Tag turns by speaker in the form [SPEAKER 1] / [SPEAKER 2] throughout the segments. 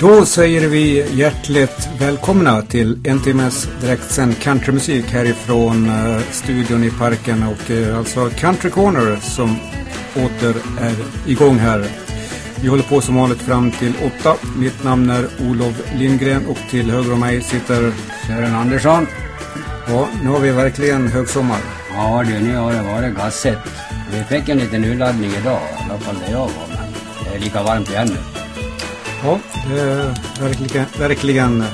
[SPEAKER 1] Då säger vi hjärtligt välkomna till en timmes direktsänd countrymusik härifrån uh, studion i parken och uh, alltså Country Corner som åter är igång här. Vi håller på som vanligt fram till åtta. Mitt namn är Olof Lindgren och till höger om mig sitter
[SPEAKER 2] Sören Andersson.
[SPEAKER 1] Ja, nu har vi verkligen högsommar.
[SPEAKER 2] Ja du, nu har det varit gasset. Vi fick en liten urladdning idag, i alla fall där jag var, men det är lika varmt igen nu.
[SPEAKER 1] Ja, det är verkligen, verkligen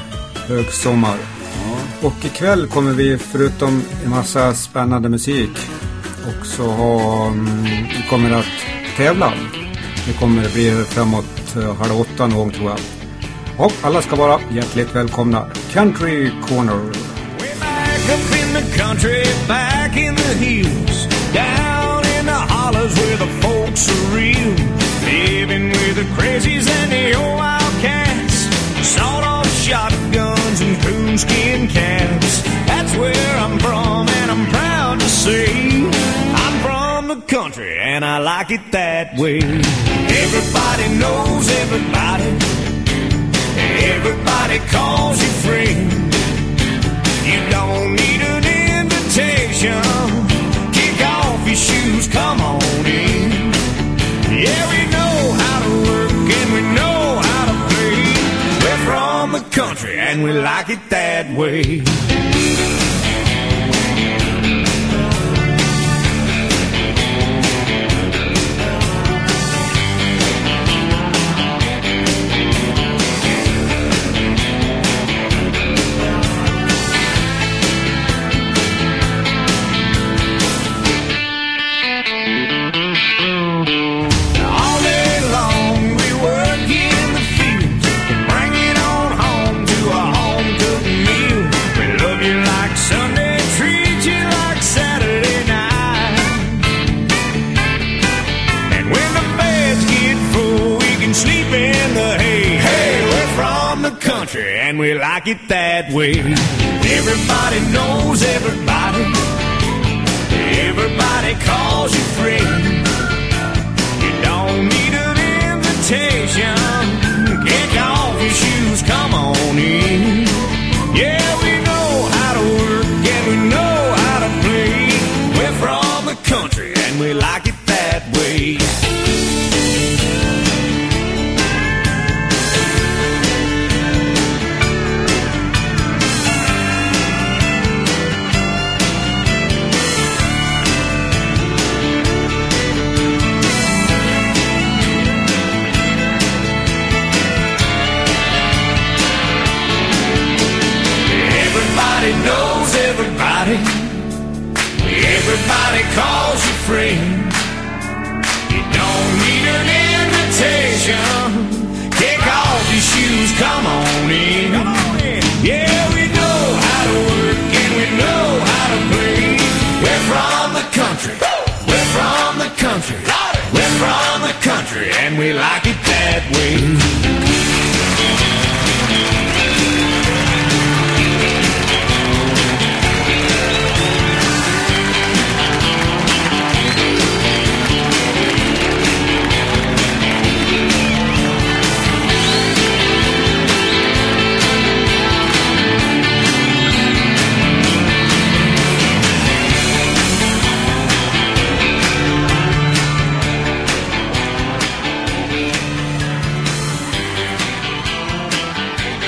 [SPEAKER 1] högsommar.
[SPEAKER 2] Ja.
[SPEAKER 1] Och ikväll kommer vi förutom en massa spännande musik också ha, mm, vi kommer att tävla. Det kommer bli framåt eh, halv åtta någon gång tror jag. Och alla ska vara hjärtligt välkomna. Country Corner.
[SPEAKER 3] Back up in the country, back in the hills, down in the hollows where the folks are real, living with the crazies and the old outcasts, sawed-off shotguns and coonskin caps. That's where I'm from, and I'm proud to say I'm from the country, and I like it that way. Everybody knows everybody. Everybody calls you friend. You don't need an invitation. Kick off your shoes, come on in. Country and we like it that way. We like it that way. Everybody knows everybody. Everybody calls you friend. You don't need an invitation. Kick off your shoes, come on in. Yeah, we know how to work and we know how to play. We're from the country and we like it that way. Everybody calls you friend. You don't need an invitation. Kick off your shoes, come on in. Yeah, we know how to work and we know how to play. We're from the country. We're from the country. We're from the country and we like it that way.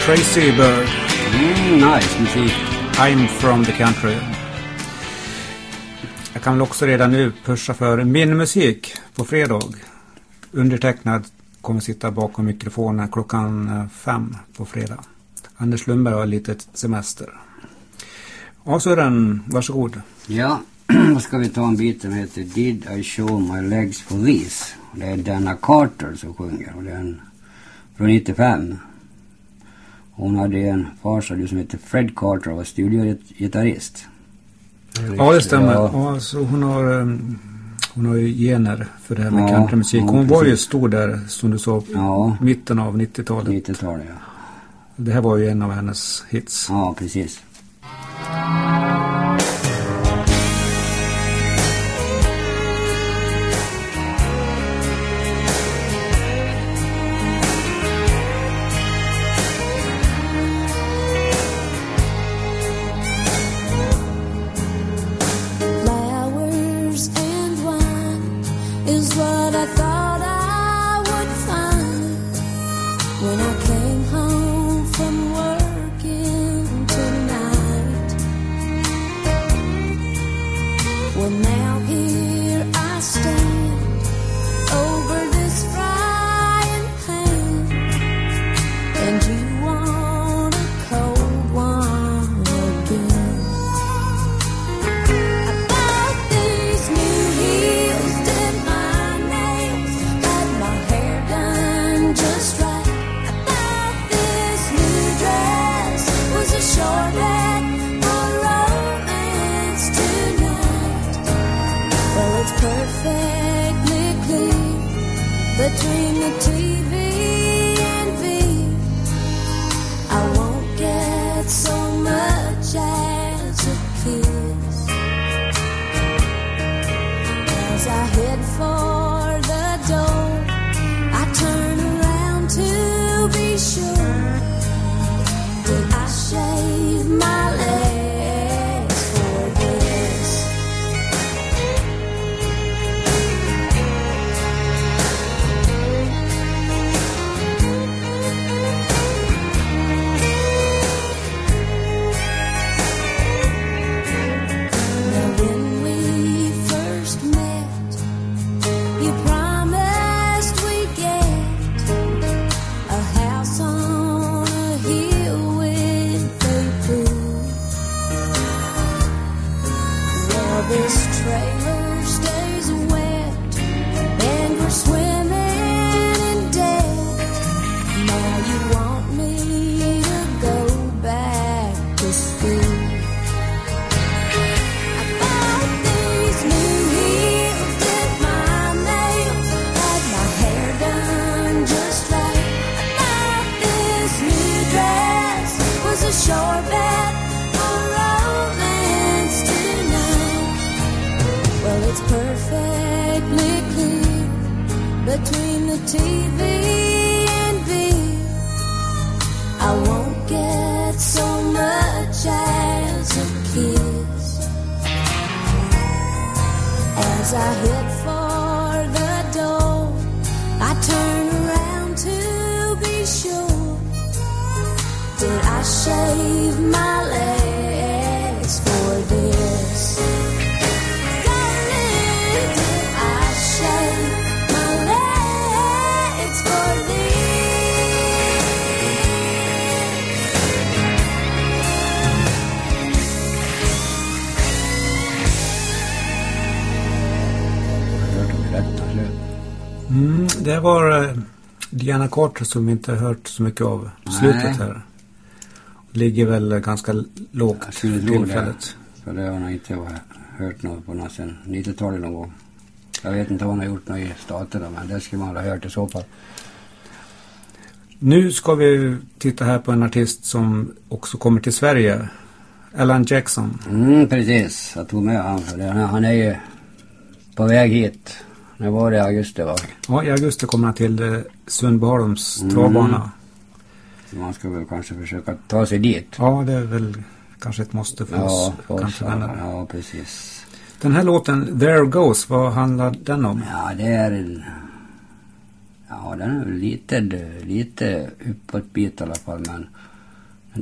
[SPEAKER 1] Tracy Bird,
[SPEAKER 2] Mm, nice musik.
[SPEAKER 1] I'm from the country. Jag kan väl också redan nu pusha för min musik på fredag. Undertecknad kommer sitta bakom mikrofonen klockan eh, fem på fredag. Anders Lundberg har lite semester. Ja, Sören, varsågod.
[SPEAKER 2] Ja, då ska vi ta en bit som heter Did I show my legs for this? Det är Dana Carter som sjunger och det är en från 95. Hon hade en farsa som heter Fred Carter och var studiogitarrist.
[SPEAKER 1] Ja, det stämmer.
[SPEAKER 2] Ja.
[SPEAKER 1] Ja, så hon har, um, hon har ju gener för det här med
[SPEAKER 2] Ja,
[SPEAKER 1] countrymusik.
[SPEAKER 2] ja,
[SPEAKER 1] Hon var ju stor där, som du sa,
[SPEAKER 2] Ja,
[SPEAKER 1] mitten av 90-talet.
[SPEAKER 2] 90-talet ja.
[SPEAKER 1] Det här var ju en av hennes hits.
[SPEAKER 2] Ja, precis.
[SPEAKER 4] trailer stays. Away. TV
[SPEAKER 1] det var eh, Diana Carter som vi inte har hört så mycket av på slutet här. Ligger väl ganska lågt
[SPEAKER 2] Jag
[SPEAKER 1] för
[SPEAKER 2] tro det.
[SPEAKER 1] tillfället.
[SPEAKER 2] För det har jag inte hört något på något sen 90-talet någon gång. Jag vet inte vad hon har gjort något i staterna men det skulle man ha hört i så fall.
[SPEAKER 1] Nu ska vi titta här på en artist som också kommer till Sverige. Alan Jackson.
[SPEAKER 2] Mm, precis. Jag tog med det. Han är ju på väg hit. När var det i augusti va?
[SPEAKER 1] Ja, i augusti kommer han till eh, Sundbyholms
[SPEAKER 2] Mm.
[SPEAKER 1] travbana.
[SPEAKER 2] Man ska väl kanske försöka ta sig dit.
[SPEAKER 1] Ja, det är väl kanske ett måste för
[SPEAKER 2] Ja,
[SPEAKER 1] oss
[SPEAKER 2] för oss.
[SPEAKER 1] countryvänner.
[SPEAKER 2] Ja, precis.
[SPEAKER 1] Den här låten, There Goes, vad handlar den om?
[SPEAKER 2] Ja, det är en... Ja, den är lite, lite uppåtbit i alla fall men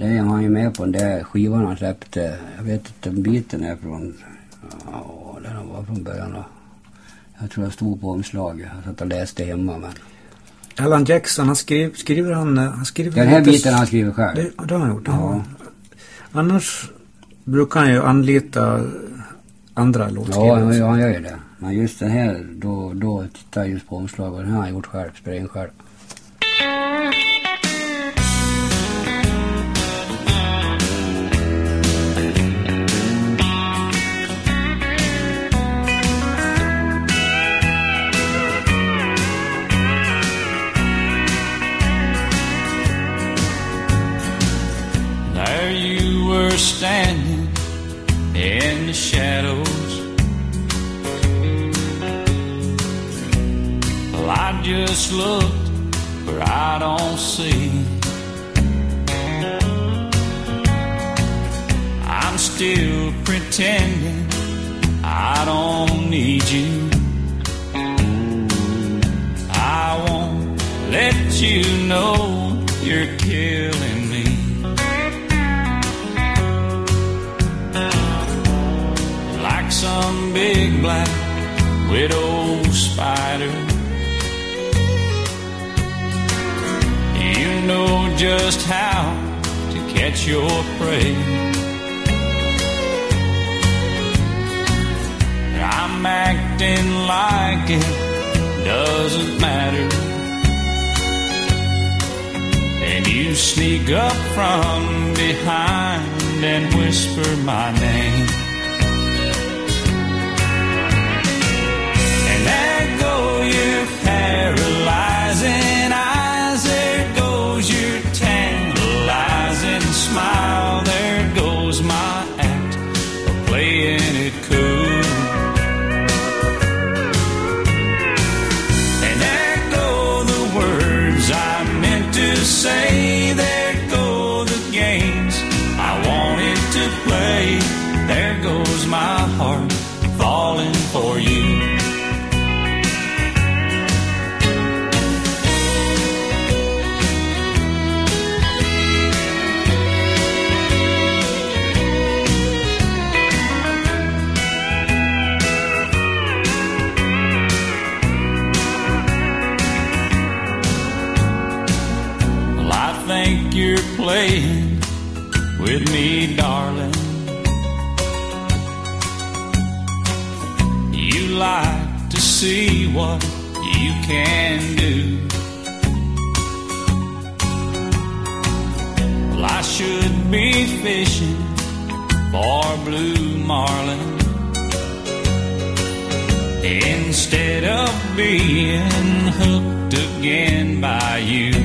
[SPEAKER 2] Det är han ju med på den där skivan han släppte. Jag vet inte om biten är från... Ja, den var från början då. Jag tror jag stod på omslaget. Jag satt och läste hemma men...
[SPEAKER 1] Alan Jackson, han skrev, skriver han... eh, han skriver
[SPEAKER 2] Den här
[SPEAKER 1] lite-
[SPEAKER 2] biten han skrivit själv.
[SPEAKER 1] Det, det har han gjort.
[SPEAKER 2] Ja.
[SPEAKER 1] Annars brukar han ju anlita andra låtskrivare.
[SPEAKER 2] ja, han gör ju det. Men just den här, då, då tittar jag just på omslaget. Den här har han gjort själv, spelat in själv.
[SPEAKER 5] Were standing in the shadows. Well, I just looked where I don't see. I'm still pretending I don't need you. I won't let you know you're killing some big black widow spider. You know just how to catch your prey. I'm acting like it doesn't matter. And you sneak up from behind and whisper my name. What you can do. Well, I should be fishing for blue marlin instead of being hooked again by you.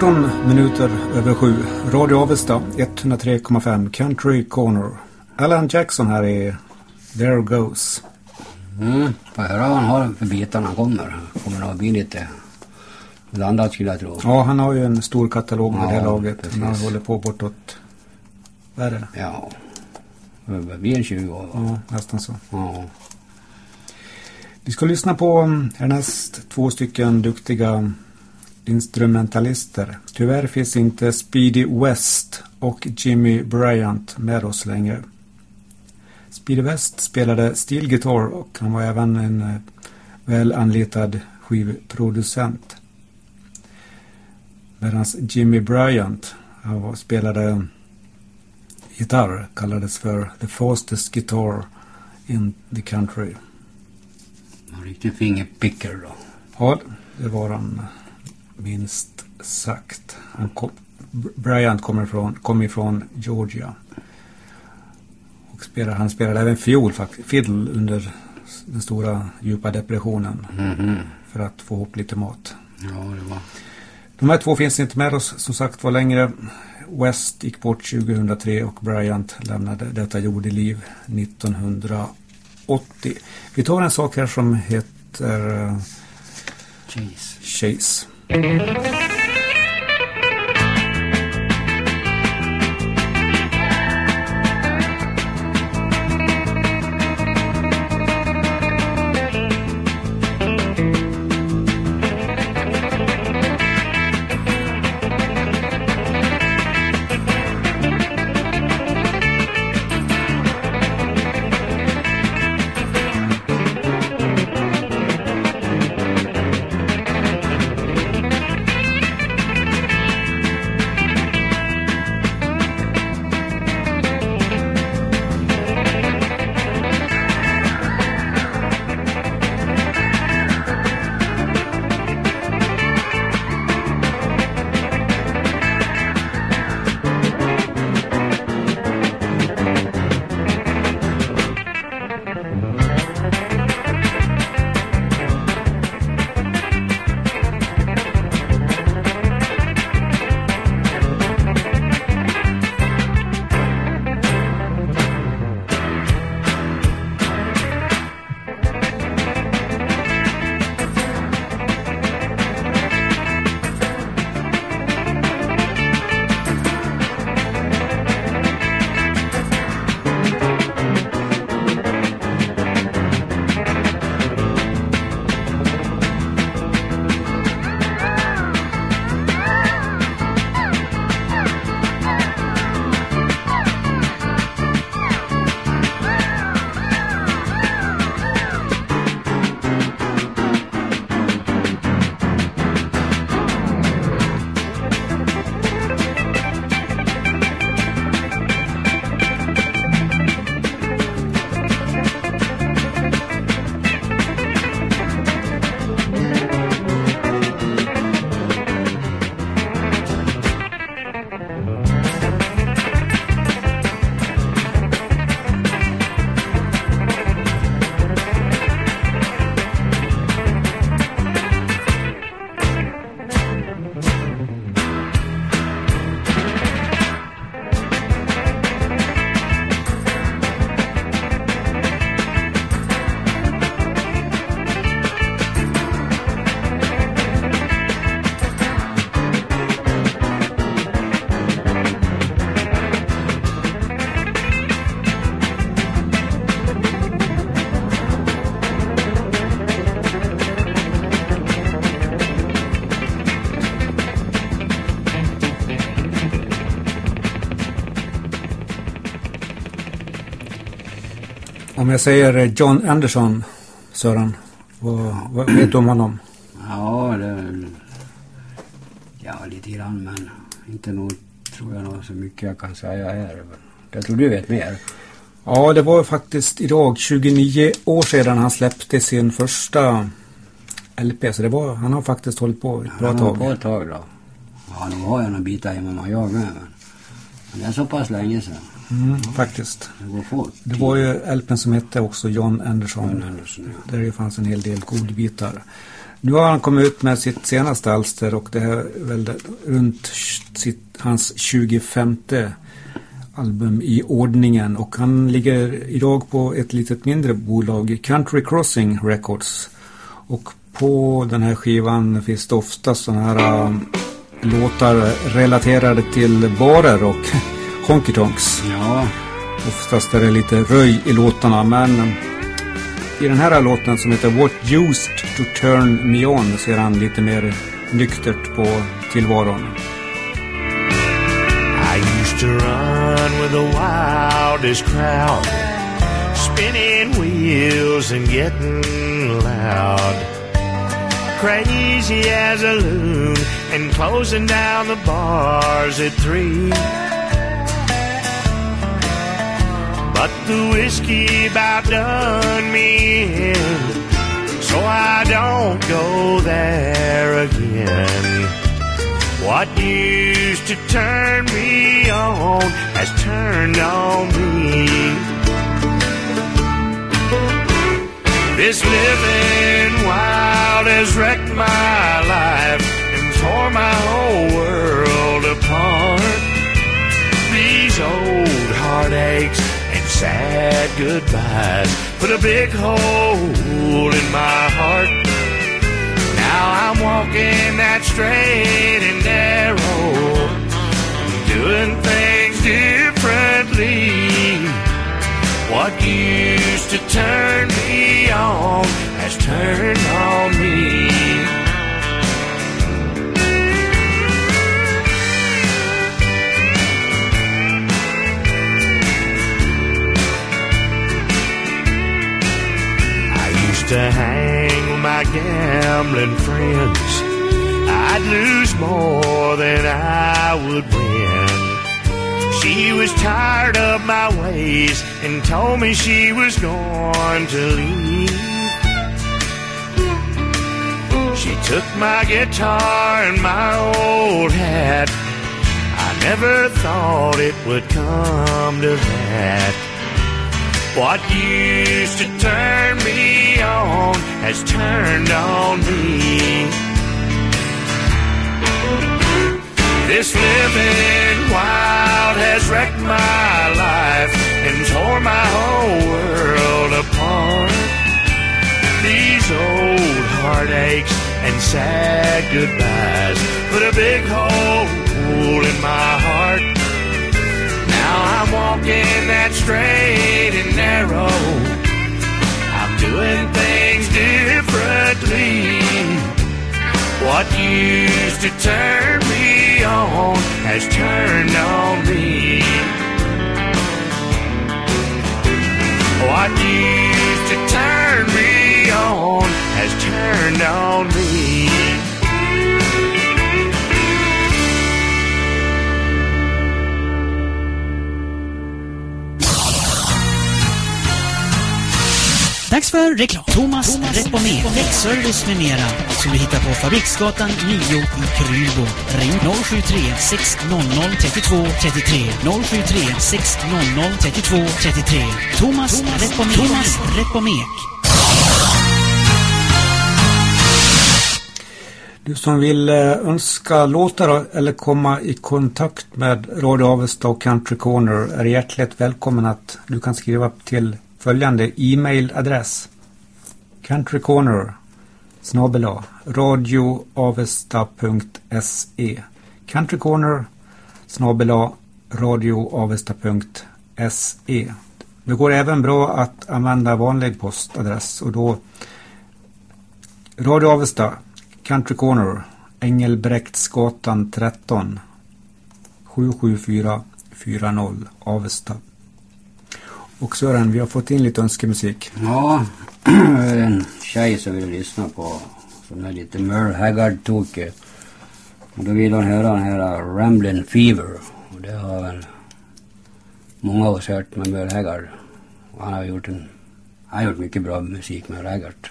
[SPEAKER 1] 14 minuter över sju. Radio Avesta 103,5 Country Corner. Alan Jackson här är There Goes.
[SPEAKER 2] Mm, får höra vad han har för bitar när han kommer. Kommer nog bli lite blandat skulle jag tro.
[SPEAKER 1] Ja, han har ju en stor katalog det här
[SPEAKER 2] Ja,
[SPEAKER 1] laget.
[SPEAKER 2] precis.
[SPEAKER 1] Han håller på bortåt, vad är det?
[SPEAKER 2] Ja. Det blir en 20 år va?
[SPEAKER 1] Ja, nästan så.
[SPEAKER 2] Ja.
[SPEAKER 1] Vi ska lyssna på mm, härnäst två stycken duktiga instrumentalister. Tyvärr finns inte Speedy West och Jimmy Bryant med oss längre. Speedy West spelade stilgitarr och han var även en eh, väl anlitad skivproducent. Medan Jimmy Bryant han spelade gitarr, kallades för the fastest guitar in the country.
[SPEAKER 2] En riktig fingerpicker då.
[SPEAKER 1] Ja, det var han minst sagt. Kom, Bryant kommer ifrån, kom ifrån Georgia. Och spelar, han spelade även fiol, fiddle under den stora djupa depressionen.
[SPEAKER 2] Mhm.
[SPEAKER 1] För att få ihop lite mat.
[SPEAKER 2] Ja, det var...
[SPEAKER 1] De här två finns inte med oss som sagt var längre. West gick bort 2003 och Bryant lämnade detta jordeliv 1980. Vi tar en sak här som heter eh,
[SPEAKER 2] Chase.
[SPEAKER 1] Chase. Thank you. Om jag säger eh, John Anderson, Sören, vad, vad vet du om honom?
[SPEAKER 2] Ja, det... Ja, lite grann men inte nog, tror jag nog så mycket jag kan säga här. Jag tror du vet mer.
[SPEAKER 1] Ja, det var faktiskt idag 29 år sedan han släppte sin första LP. Så det var, han har faktiskt hållit på ett bra
[SPEAKER 2] Han har på
[SPEAKER 1] tag.
[SPEAKER 2] ett tag då. Ja, nu har jag några bitar hemma jag med men... Men det är så pass länge sedan.
[SPEAKER 1] Mm, faktiskt.
[SPEAKER 2] Det går fort.
[SPEAKER 1] Det var ju LPn som hette också John Anderson.
[SPEAKER 2] John Anderson, ja.
[SPEAKER 1] Där det fanns en hel del godbitar. Nu har han kommit ut med sitt senaste alster och det är väl runt sitt, hans 25 album i ordningen. Och han ligger idag på ett litet mindre bolag, Country Crossing Records. Och på den här skivan finns det ofta sådana här um, låtar relaterade till barer och honky tonks.
[SPEAKER 2] Ja,
[SPEAKER 1] Oftast är det lite röj i låtarna men i den här låten som heter What Used to Turn Me On ser han lite mer nyktert på tillvaron.
[SPEAKER 3] I used to run with the wildest crowd, spinning wheels and getting loud. Crazy as a loon and closing down the bars at three. But the whiskey about done me in. so I don't go there again. What used to turn me on has turned on me. This living wild has wrecked my life and tore my whole world apart. These old heartaches sad goodbyes put a big hole in my heart. Now I'm walking that straight and narrow, doing things differently. What used to turn me on has turned on me. To hang with my gambling friends. I'd lose more than I would win. She was tired of my ways and told me she was going to leave. She took my guitar and my old hat. I never thought it would come to that. What used to turn me on has turned on me. This living wild has wrecked my life and tore my whole world apart. These old heartaches and sad goodbyes put a big hole in my heart. Walking that straight and narrow. I'm doing things differently. What used to turn me on has turned on me. What used to turn me on has turned on me.
[SPEAKER 6] Dags för reklam. Thomas, Thomas Repomer, däckservice med mera. Som du hittar på Fabriksgatan 9 i Krylbo. Ring 073 600 32 33 073 600 32 33. Thomas, Thomas Repomer. Thomas Repomek.
[SPEAKER 1] Du som vill eh, önska låtar eller komma i kontakt med Radio Avesta och Country Corner är hjärtligt välkommen att du kan skriva till följande e-mailadress. countrycorner snabela radioavesta.se countrycorner snabela radioavesta.se Det går även bra att använda vanlig postadress och då Radio Avesta Country Corner Engelbrektsgatan 13 77440 Avesta och Sören, vi har fått in lite önskemusik.
[SPEAKER 2] Ja, en tjej som vill lyssna på sån här lite Merle Haggard-tokig. Och då vill hon höra den här Ramblin' Fever. Och det har väl många av oss hört med Merle Haggard. Och han har gjort en, han har gjort mycket bra musik med Haggard.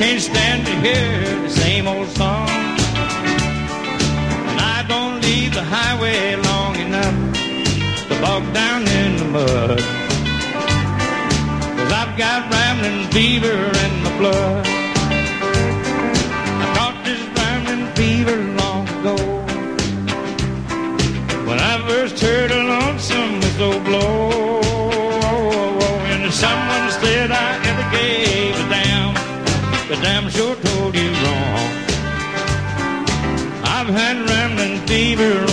[SPEAKER 3] Can't stand to hear the same old song. And I don't leave the highway long enough to bog down in the mud. Cause I've got rambling fever in my blood. I caught this rambling fever long ago. When I first heard a lonesome whistle blow, and someone said the damn sure told you wrong. I've had. Rambling fever.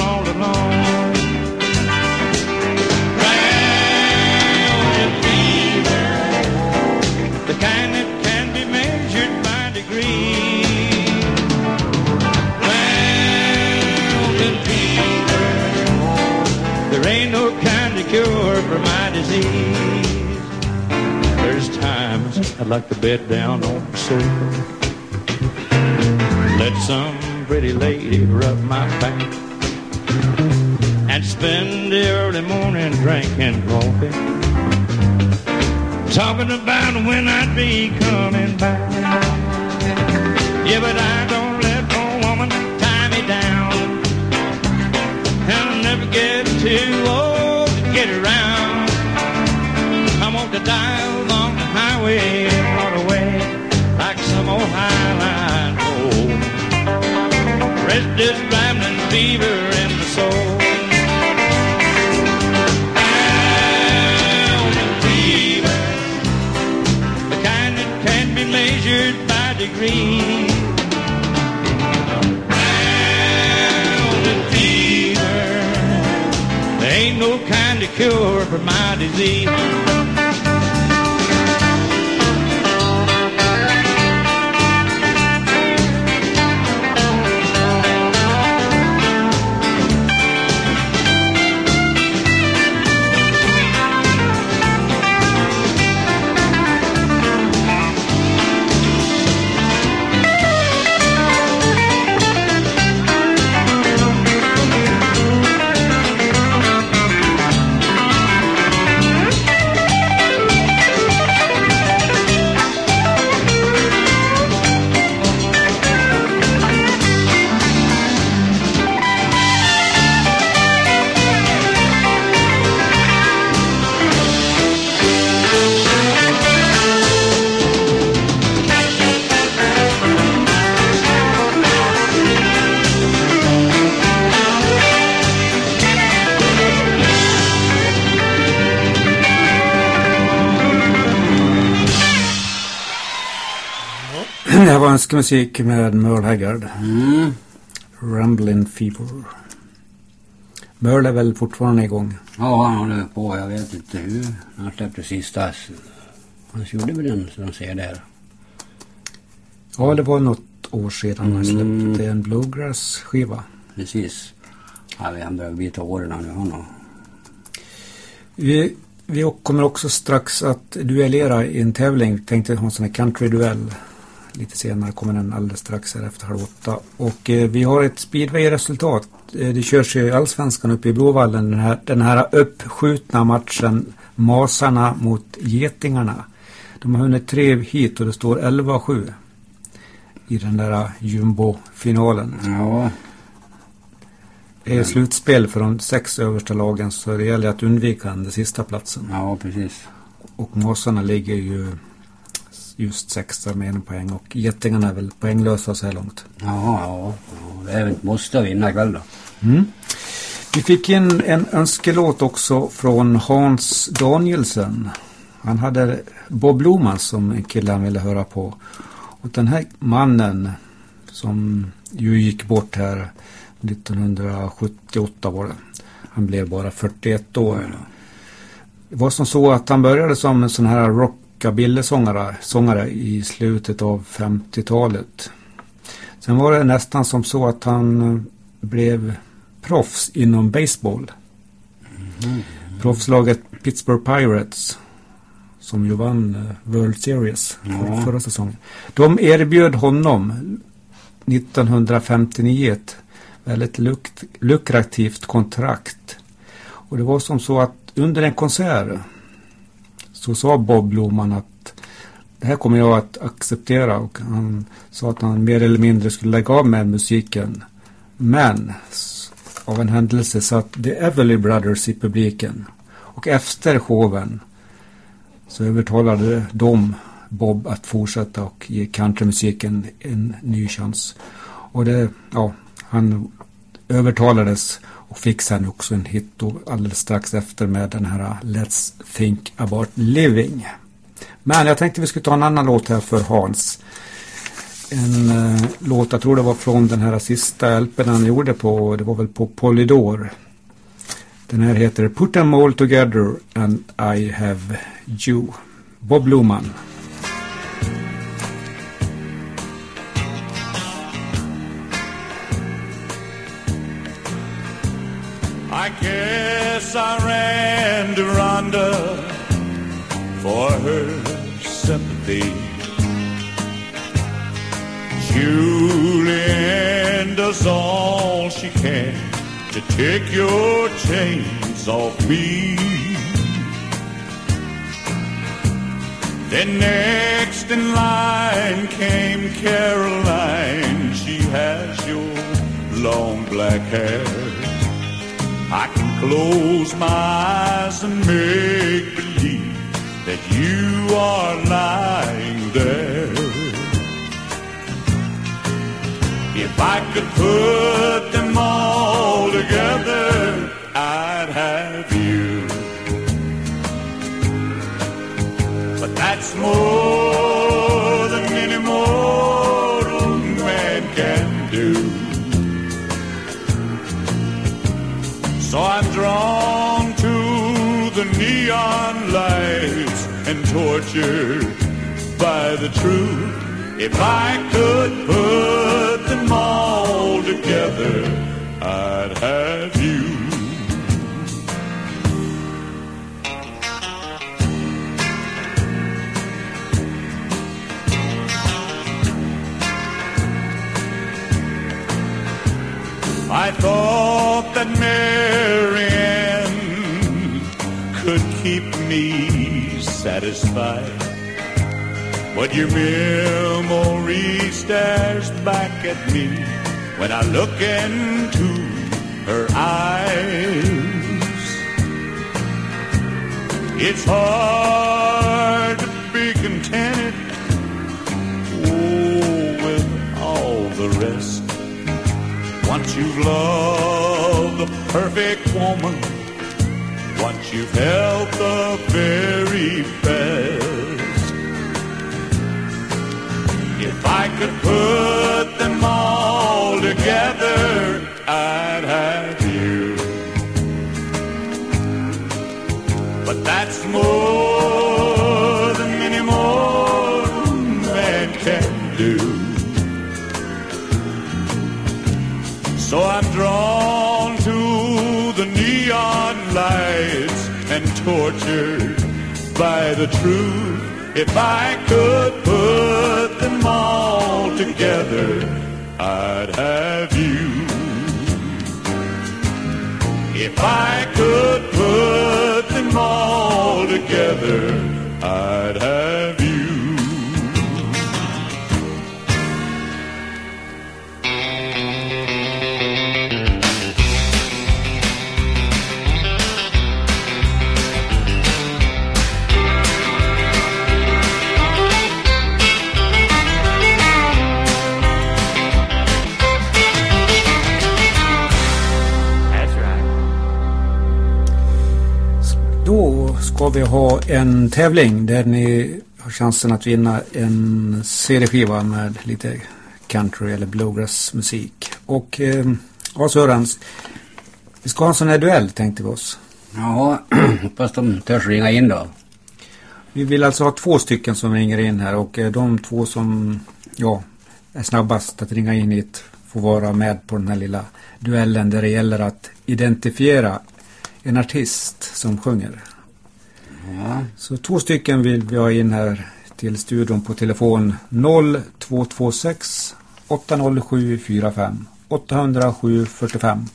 [SPEAKER 7] I'd like to bed down on the sofa. Let some pretty lady rub my back. And spend the early morning drinking coffee. Talking about when I'd be coming back. Yeah, but I don't let no woman tie me down. I'll never get too old Restless rambling fever in the soul. Fever, the kind that can't be measured by degrees. Fever, there ain't no kind of cure for my disease.
[SPEAKER 1] Här var önskemusik med Merle Haggard.
[SPEAKER 2] Mm.
[SPEAKER 1] Ramblin' Fever. Merle är väl fortfarande igång.
[SPEAKER 2] Ja, han håller på. Jag vet inte hur. Han släppte sista. Han gjorde väl en som ser där.
[SPEAKER 1] Ja, det var något år sedan han
[SPEAKER 2] Mm.
[SPEAKER 1] släppte en bluegrass-skiva.
[SPEAKER 2] Precis. Ja, han börjar bli till åren nu. Han har.
[SPEAKER 1] Vi, vi kommer också strax att duellera i en tävling. Tänkte ha en sån här country-duell. Lite senare kommer den alldeles strax här efter halv åtta. Och eh, vi har ett speedway-resultat. Eh, det körs ju i Allsvenskan uppe i Blåvallen. Den här, den här uppskjutna matchen Masarna mot Getingarna. De har hunnit tre hit och det står 11-7 i den där jumbo-finalen.
[SPEAKER 2] Ja,
[SPEAKER 1] Det är slutspel för de sex översta lagen så det gäller att undvika den sista platsen.
[SPEAKER 2] ja precis.
[SPEAKER 1] Och Masarna ligger ju just sexa med en poäng och Getingarna är väl poänglösa så här långt.
[SPEAKER 2] Ja. ja. Det är väl måste vinna ikväll då.
[SPEAKER 1] Vi fick in en önskelåt också från Hans Danielsen. Han hade Bob Loman som en kille han ville höra på. Och den här mannen som ju gick bort här 1978 var det. Han blev bara 41 år. Det var som så att han började som en sån här rockabilly-sångare sångare i slutet av 50-talet. Sen var det nästan som så att han eh, blev proffs inom baseball. Proffslaget Pittsburgh Pirates som ju vann eh, World Series
[SPEAKER 2] Ja.
[SPEAKER 1] förra säsongen. De erbjöd honom 1959 ett väldigt luk- lukrativt kontrakt. Och det var som så att under en konsert så sa Bob Loman att det här kommer jag att acceptera och han sa att han mer eller mindre skulle lägga av med musiken. Men av en händelse satt The Everly Brothers i publiken. Och efter showen så övertalade de Bob att fortsätta och ge countrymusiken en ny chans. Och det, ja, han övertalades och fick sen också en hit då alldeles strax efter med den här Let's Think About Living. Men jag tänkte vi skulle ta en annan låt här för Hans. En eh, låt, jag tror det var från den här sista LPn han gjorde på, det var väl på Polydor. Den här heter Put them all together and I have you. Bob Luman.
[SPEAKER 5] Guess I ran to Rhonda for her sympathy. Julian does all she can to take your chains off me. Then next in line came Caroline. She has your long black hair. I can close my eyes and make believe that you are lying there. If I could put them all together, I'd have you. But that's more by the truth. If I could put them all together, satisfied. But your memory stares back at me when I look into her eyes. It's hard to be contented oh, with all the rest. Once you've loved the perfect woman, once you've held the very best. If I could put them all together, I'd have you. But that's more tortured by the truth. If I could put them all together, I'd have you. If I could put them all together,
[SPEAKER 1] ska vi ha en tävling där ni har chansen att vinna en CD-skiva med lite country eller bluegrass musik. Och eh, ja Sören, vi ska ha en sån här duell tänkte vi oss.
[SPEAKER 2] Ja, hoppas de törs ringa in då.
[SPEAKER 1] Vi vill alltså ha två stycken som ringer in här och eh, de två som ja, är snabbast att ringa in hit får vara med på den här lilla duellen där det gäller att identifiera en artist som sjunger.
[SPEAKER 2] Ja,
[SPEAKER 1] Så två stycken vill vi ha in här till studion på telefon 0226 80745 807 45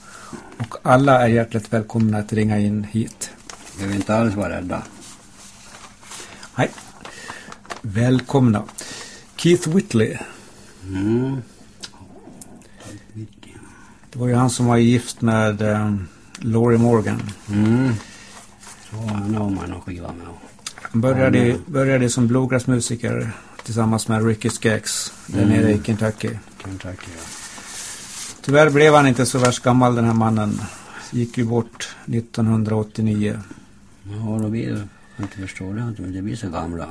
[SPEAKER 1] och alla är hjärtligt välkomna att ringa in hit.
[SPEAKER 2] behöver inte alls vara rädda.
[SPEAKER 1] Nej. Välkomna. Keith Whitley.
[SPEAKER 2] Mm.
[SPEAKER 1] Det var ju han som var gift med eh, Laurie Morgan.
[SPEAKER 2] Mm. Nu har man någon skiva med.
[SPEAKER 1] Han började, började som bluegrassmusiker tillsammans med Ricky Skaggs där
[SPEAKER 2] Mm.
[SPEAKER 1] nere i Kentucky.
[SPEAKER 2] Kentucky. Ja.
[SPEAKER 1] Tyvärr blev han inte så värst gammal den här mannen. Gick ju bort 1989.
[SPEAKER 2] Ja, då blir det. Jag inte förstår det. att de inte blir så gamla.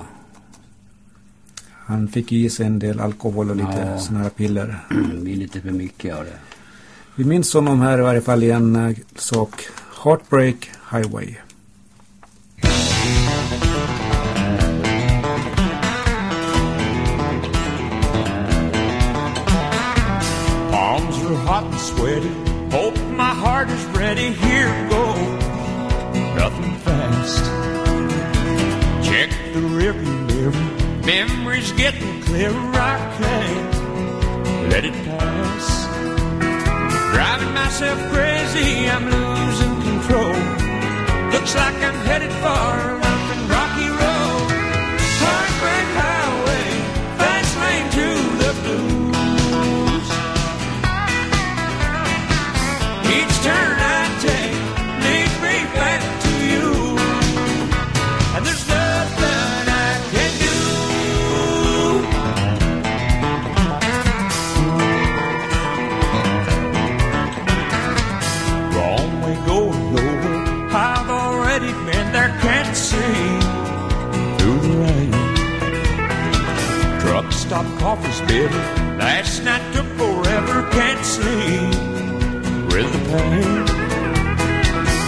[SPEAKER 1] Han fick i sig en del alkohol och lite
[SPEAKER 2] Ja.
[SPEAKER 1] sådana här piller.
[SPEAKER 2] Det blir lite för mycket av det.
[SPEAKER 1] Vi minns honom här i varje fall i en eh, sak. Heartbreak Highway.
[SPEAKER 5] hot and sweaty. Hope my heart is ready. Here go. nothing fast. Check the rearview mirror.
[SPEAKER 8] Memories getting clearer. I can't let it pass. Driving myself crazy. I'm losing control. Looks like I'm headed for. Stop, coffee spitter. Last night took forever, can't sleep with the pain.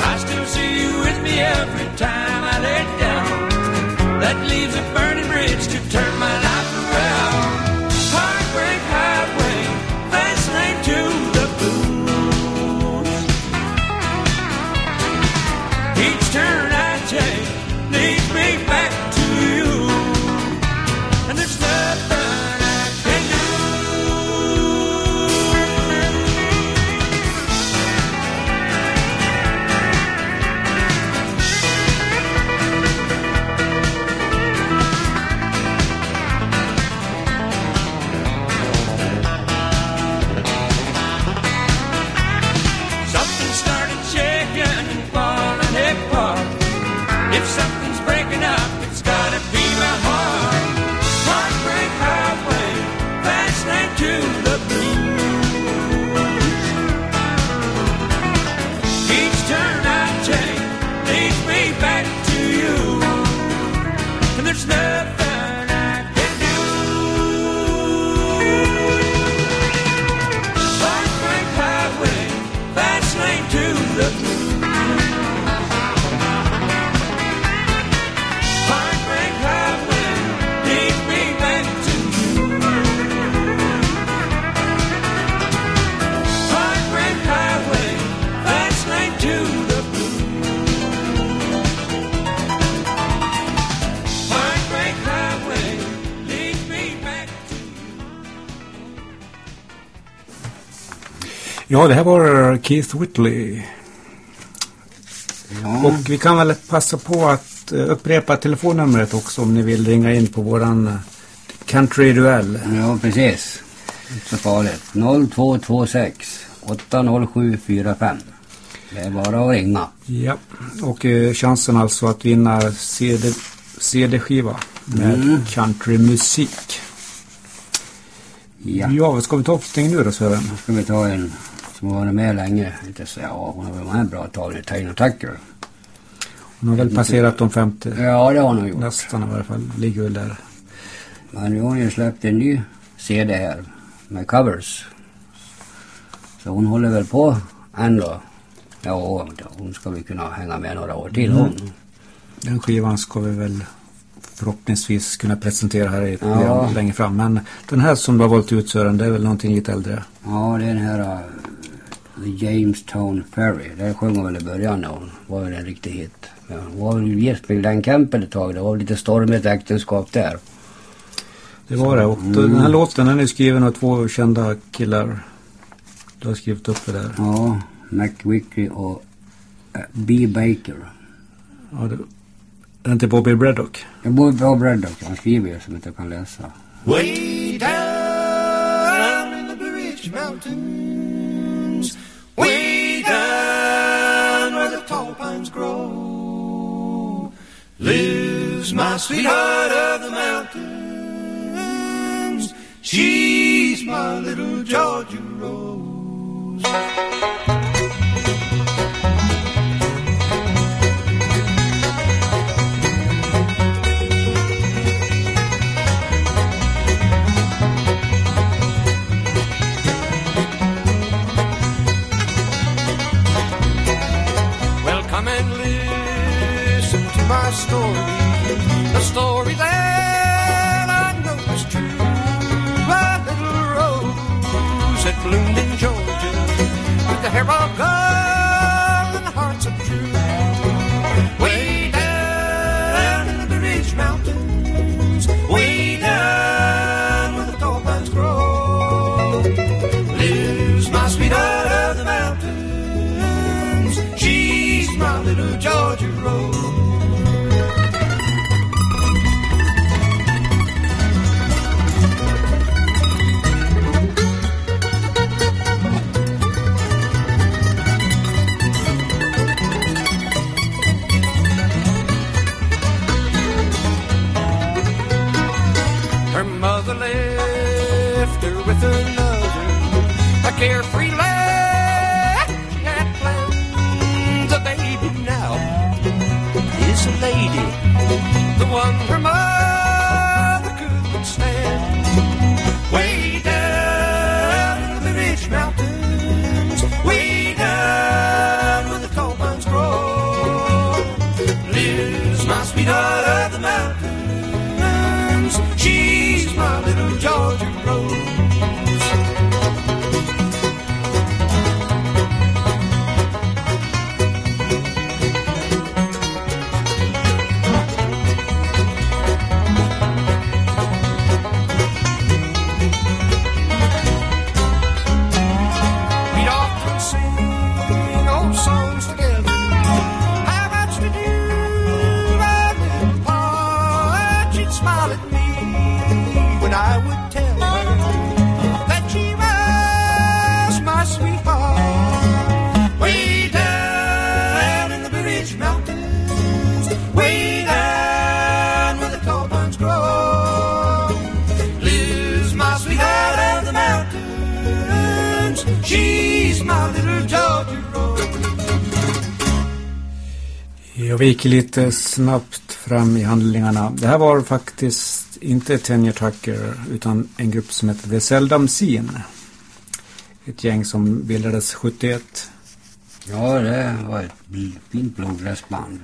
[SPEAKER 8] I still see you with me every time I lay down. That leaves a burning
[SPEAKER 1] Ja, det här var Keith Whitley.
[SPEAKER 2] Ja,
[SPEAKER 1] Och vi kan väl passa på att eh, upprepa telefonnumret också om ni vill ringa in på våran eh, country-duell.
[SPEAKER 2] ja precis. Inte så farligt. 0226 80745. Det är bara att ringa.
[SPEAKER 1] Ja, och eh, chansen alltså att vinna CD, CD-skiva med
[SPEAKER 2] Mm.
[SPEAKER 1] countrymusik.
[SPEAKER 2] Ja.
[SPEAKER 1] Ja, vad ska vi ta för någonting nu då Sören?
[SPEAKER 2] Ska vi ta en som har varit med länge. Inte så, ja, hon har varit med bra tag nu. Tina Tucker.
[SPEAKER 1] Hon har väl passerat de 50.
[SPEAKER 2] Ja, det har hon gjort.
[SPEAKER 1] Nästan i varje fall. Ligger väl där.
[SPEAKER 2] Men nu har hon ju släppt en ny CD här med covers. Så hon håller väl på ändå. Ja, hon ska väl kunna hänga med några år till hon.
[SPEAKER 1] Den skivan ska vi väl förhoppningsvis kunna presentera här i ett
[SPEAKER 2] Ja.
[SPEAKER 1] längre fram. Men den här som du har valt ut Sören, det är väl någonting lite äldre.
[SPEAKER 2] Ja, det är den här The Jamestown Ferry. Där sjöng hon väl i början hon var ju en riktig hit. Ja, hon var väl gift med Glenn Campbell ett tag. Det var lite stormigt äktenskap där.
[SPEAKER 1] Det var det. Och
[SPEAKER 2] Mm.
[SPEAKER 1] den här låten den är skriven av två kända killar. Du har skrivit upp det där.
[SPEAKER 2] Ja, McVicky och uh, B. Baker.
[SPEAKER 1] Ja, det, är det inte Bobby Braddock?
[SPEAKER 2] Jag bor på Braddock. Han skriver ju som inte kan läsa.
[SPEAKER 8] Way down in the Blue Ridge lives my sweetheart of the mountains. She's my little Georgia Rose. My story. A story that I know is true. A little rose that bloomed way down
[SPEAKER 9] where the tall pines grow, lives my sweetheart of the mountains. She's my little Georgia Rose.
[SPEAKER 1] Ja, vi gick lite snabbt fram i handlingarna. Det här var faktiskt inte Tenure Tucker utan en grupp som hette The Seldom Scene. Ett gäng som bildades 71.
[SPEAKER 2] Ja, det var ett bl- fint bluegrassband.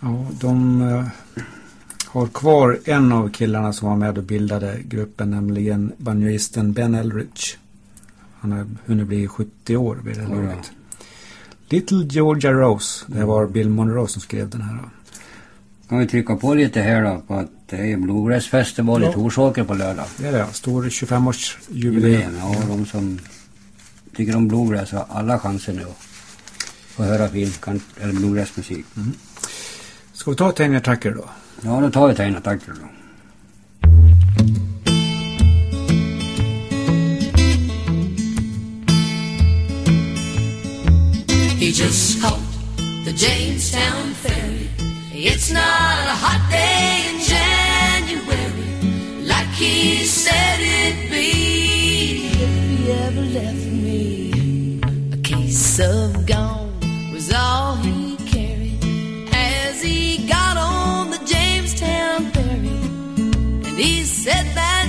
[SPEAKER 1] Ja, de eh, har kvar en av killarna som var med och bildade gruppen, nämligen banjoisten Ben Eldridge. Han har hunnit bli 70 år vid det här laget. Little Georgia Rose, det var Bill Monroe som skrev den här.
[SPEAKER 2] Kan vi trycka på lite här då på att det är bluegrassfestival
[SPEAKER 1] Ja.
[SPEAKER 2] i Torsåker på lördag.
[SPEAKER 1] Det är det, stor 25-årsjubileum.
[SPEAKER 2] Jubileum. Ja, de som tycker om bluegrass har alla chanser nu att få höra fin eller bluegrassmusik.
[SPEAKER 1] Ska vi ta Tenure Tucker då?
[SPEAKER 2] Ja, då tar vi Tina Tucker då.
[SPEAKER 4] He just caught the Jamestown ferry. It's not a hot day in January like he said it'd be. If he ever left me, a case of gone was all he he said that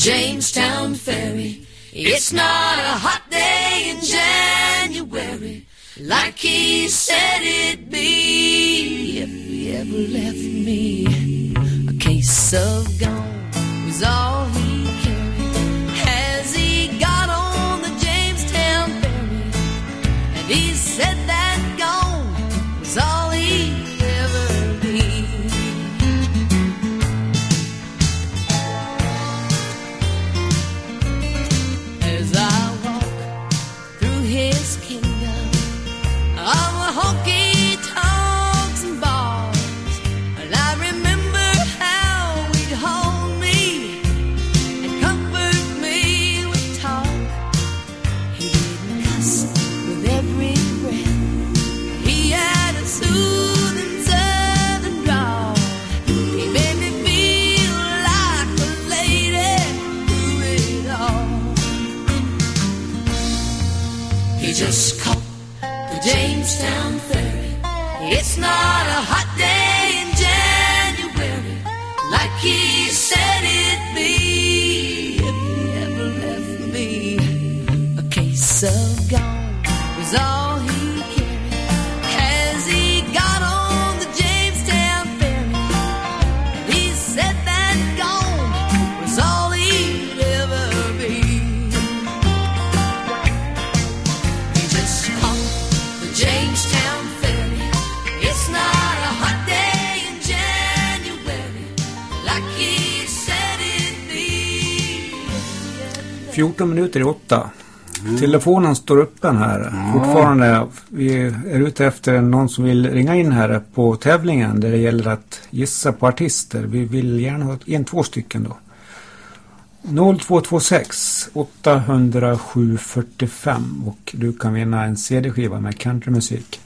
[SPEAKER 4] Jamestown ferry. It's not a hot day in January like he said it'd be. If he ever left me, a case of gone was all
[SPEAKER 1] 14 minuter i åtta. Telefonen står öppen här. Fortfarande. Vi är ute efter någon som vill ringa in här på tävlingen där det gäller att gissa på artister. Vi vill gärna ha en, två stycken då. 0226 807 45 och du kan vinna en CD-skiva med countrymusik.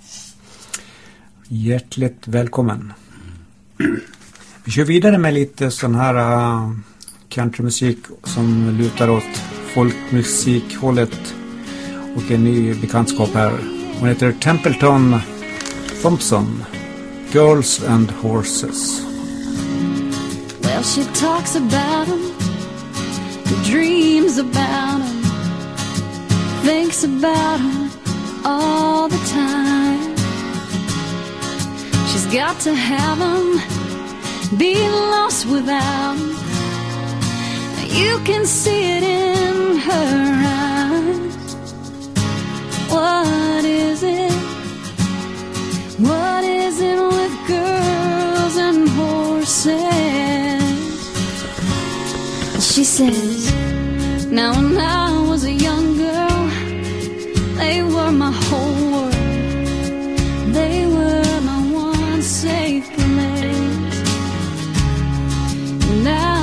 [SPEAKER 1] Hjärtligt välkommen. Vi kör vidare med lite sån här uh, countrymusik som lutar åt folkmusikhållet och en ny bekantskap här. Hon heter Templeton Thompson. Girls and Horses.
[SPEAKER 10] Well, she talks about him, dreams about him, thinks about him all the time. She's got to have him, be lost without him. You can see it in her eyes. What is it? What is it with girls and horses? She says, Now when I was a young girl, they were my whole world. They were my one safe place. Now that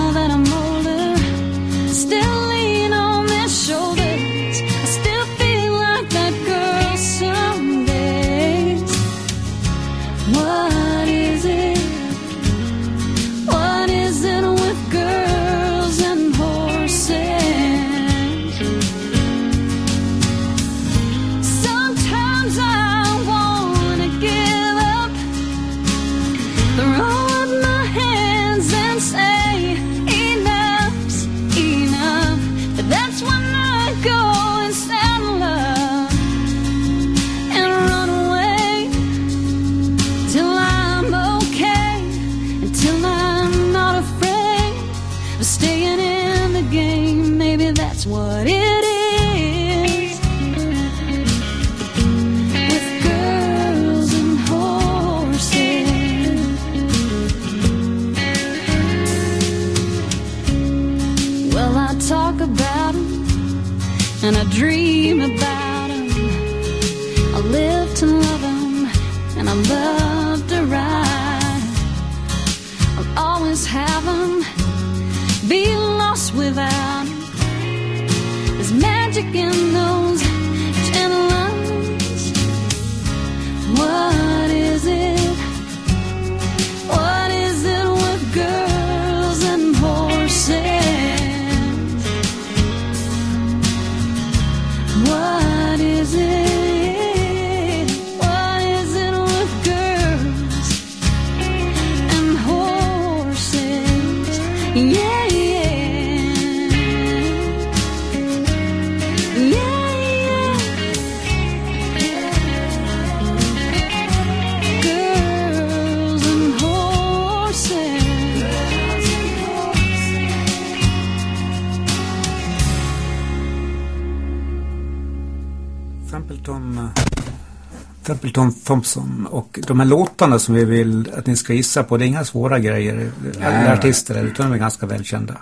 [SPEAKER 1] Templeton Thompson. Och de här låtarna som vi vill att ni ska gissa på, det är inga svåra grejer. Alla artister, utan de är ganska välkända.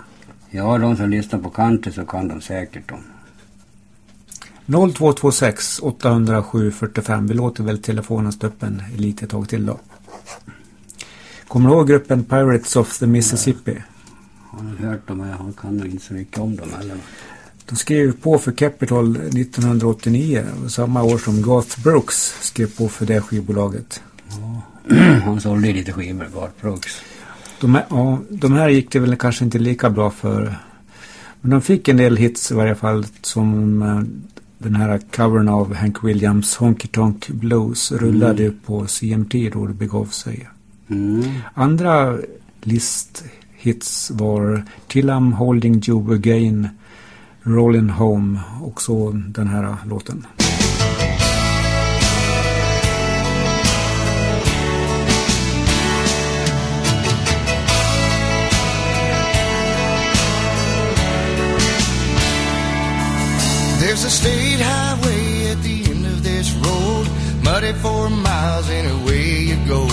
[SPEAKER 2] Ja, de som lyssnar på country så kan de säkert dem.
[SPEAKER 1] 0226 807 45. Vi låter väl telefonen stå öppen ett litet tag till då. Kommer du ihåg gruppen Pirates of the Mississippi?
[SPEAKER 2] Har du hört dem? Han kan nog inte så mycket om dem heller.
[SPEAKER 1] De skrev på för Capitol 1989, och samma år som Garth Brooks skrev på för det skivbolaget.
[SPEAKER 2] Han sålde ju lite skivor, Garth Brooks.
[SPEAKER 1] De här, ja, de här gick det väl kanske inte lika bra för. Men de fick en del hits i varje fall som eh, den här covern av Hank Williams Honky Tonk Blues rullade ju på CMT då det begav sig.
[SPEAKER 2] Mm.
[SPEAKER 1] Andra listhits var Till I'm Holding You Again, Rollin' Home och den här låten.
[SPEAKER 9] There's a state highway at the end of this road, muddy for miles any way you go.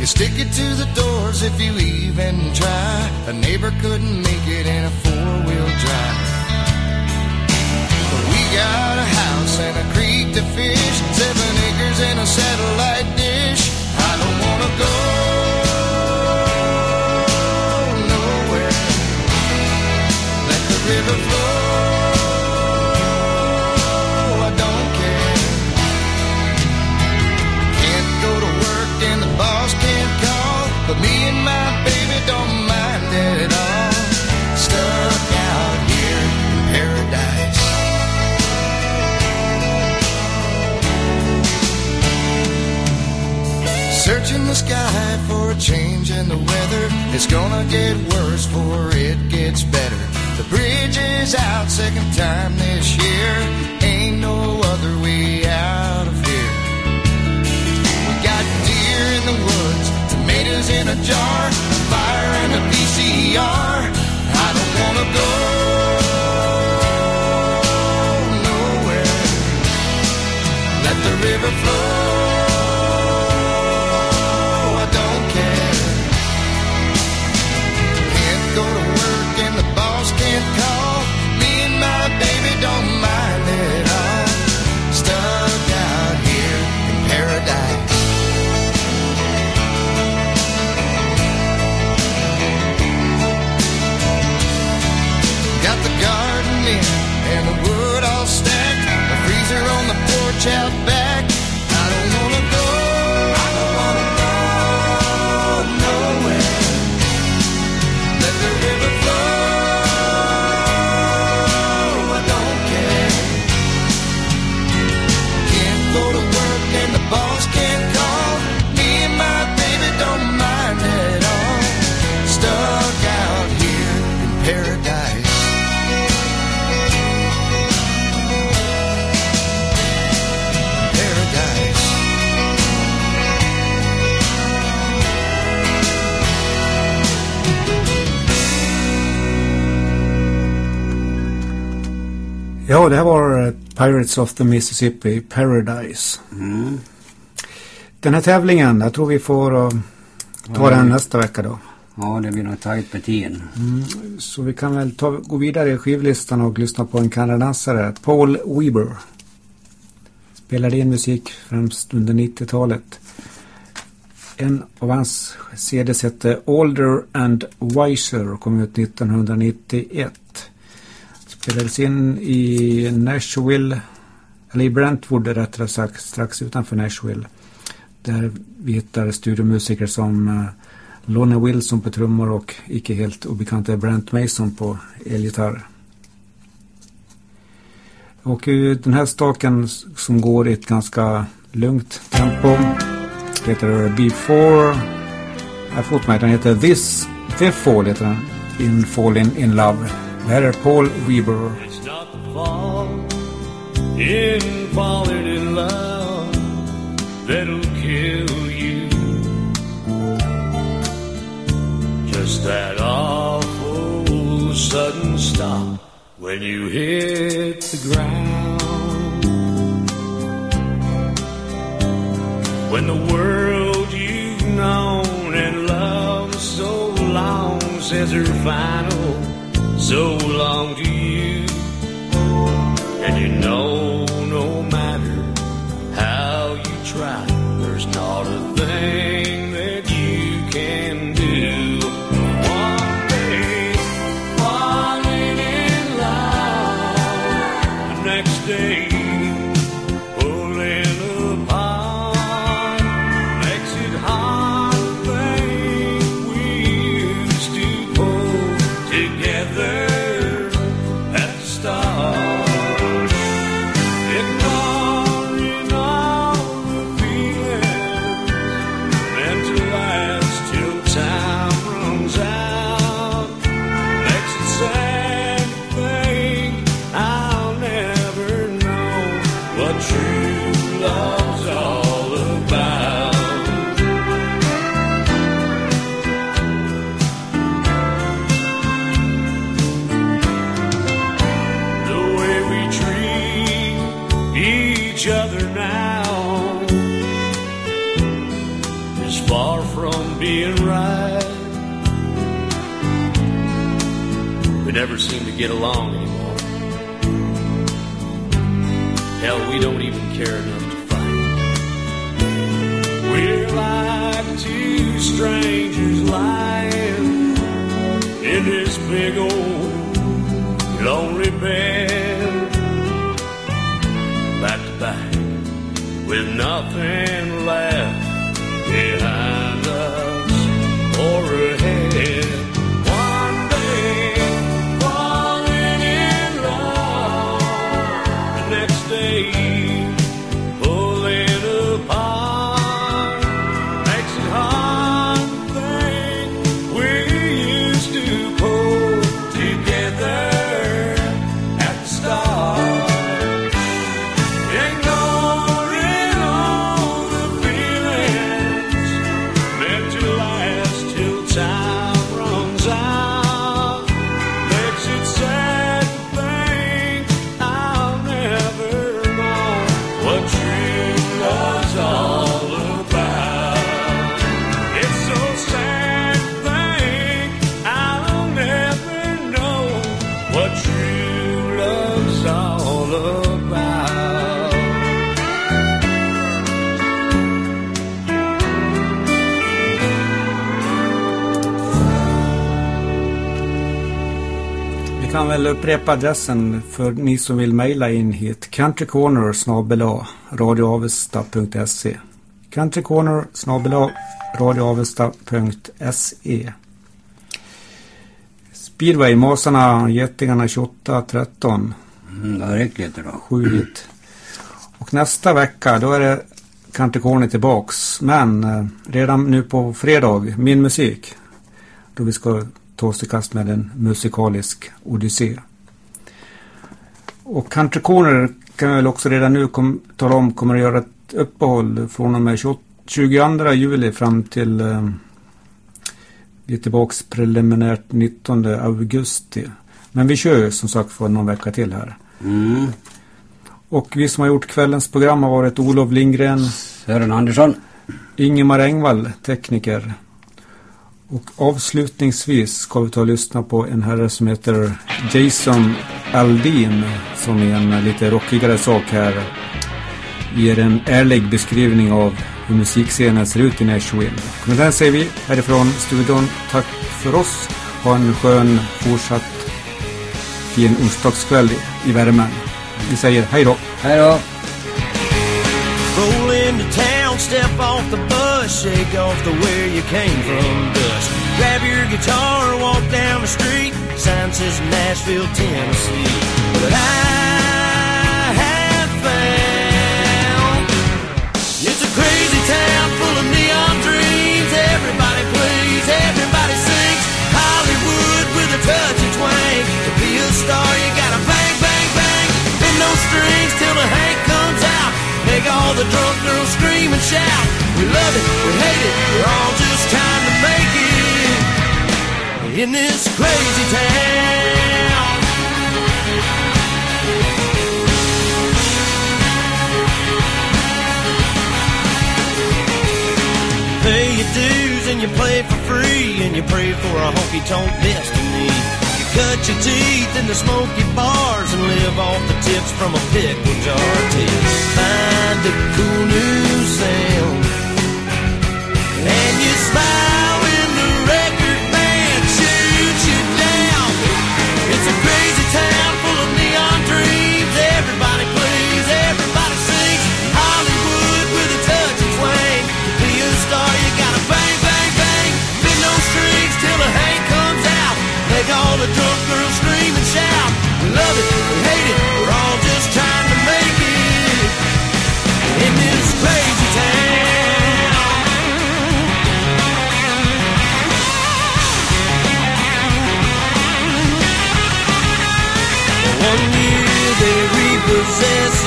[SPEAKER 9] You stick it to the doors if you even try. A neighbor couldn't make it in a four wheel drive. Got a house and a creek to fish, seven acres and a satellite dish. I don't wanna go nowhere. Let the river flow. Sky for a change in the weather. It's gonna get worse before it gets better. The bridge is out second time this year. Ain't no other way out of here. We got deer in the woods, tomatoes in a jar, fire and a VCR. I don't wanna go nowhere. Let the river flow.
[SPEAKER 1] Ja, det här var eh, Pirates of the Mississippi Paradise.
[SPEAKER 2] Mm.
[SPEAKER 1] Den här tävlingen, jag tror vi får eh, ta den nästa vecka då.
[SPEAKER 2] Ja, det blir nog tajt med tiden.
[SPEAKER 1] Så vi kan väl ta, gå vidare i skivlistan och lyssna på en kanadensare, Paul Weber. Spelade in musik främst under 90-talet. En av hans CDs hette Older and Wiser och kom ut 1991. Spelades in i Nashville, eller i Brentwood rättare sagt, strax utanför Nashville. Där vi hittar studiomusiker som eh, Lonnie Wilson på trummor och icke helt obekanta Brent Mason på elgitarr. Och eh, den här staken som går i ett ganska lugnt tempo heter Before jag har fått mig, den heter This The Fall heter den. In Falling In Love. Här är Paul Weber.
[SPEAKER 11] It's not the fall in falling in love that'll kill you. Just that awful sudden stop when you hit the ground. When the world you've known and loved so long says her final so long to you. And you know no matter how you try, there's not a thing
[SPEAKER 1] kan väl upprepa adressen för ni som vill mejla in hit. Countrycorner snabel-a radioavesta.se Countrycorner snabel-a radioavesta.se Speedway, Masarna, Getingarna 28-13.
[SPEAKER 2] Mm, det räcker lite då.
[SPEAKER 1] Sju hit. Och nästa vecka då är det Country Corner tillbaks. Men eh, redan nu på fredag, min musik. Då vi ska ta i kast med en musikalisk odyssé. Och Country Corner kan jag väl också redan nu kom, tala om kommer att göra ett uppehåll från och med 28, 22 juli fram till eh, vi är tillbaks preliminärt 19 augusti. Men vi kör ju som sagt för någon vecka till här.
[SPEAKER 2] Mm.
[SPEAKER 1] Och vi som har gjort kvällens program har varit Olof Lindgren,
[SPEAKER 2] Sören Andersson.
[SPEAKER 1] Ingemar Engvall, tekniker. Och avslutningsvis ska vi ta och lyssna på en herre som heter Jason Aldin som i en lite rockigare sak här ger en ärlig beskrivning av hur musikscenen ser ut i Nashville. Med den säger vi härifrån studion tack för oss. Ha en skön fortsatt fin onsdagskväll i- i värmen. Vi säger hej då.
[SPEAKER 2] Hej då.
[SPEAKER 3] Roll into town, step off the bus, shake off the where you came from. Grab your guitar, walk down the street. Sign says Nashville, Tennessee. But I have found it's a crazy town full of neon dreams. Everybody plays, everybody sings. Hollywood with a touch of twang. To be a star, you gotta bang, bang, bang. Bend those strings till the Hank comes out. Make all the drunk girls scream and shout. We love it, we hate it, we're all just it in this crazy town. Pay your dues and you play for free and you pray for a honky tonk destiny. You cut your teeth in the smoky bars and live off the tips from a pickle jar you find a cool new sound. And you smile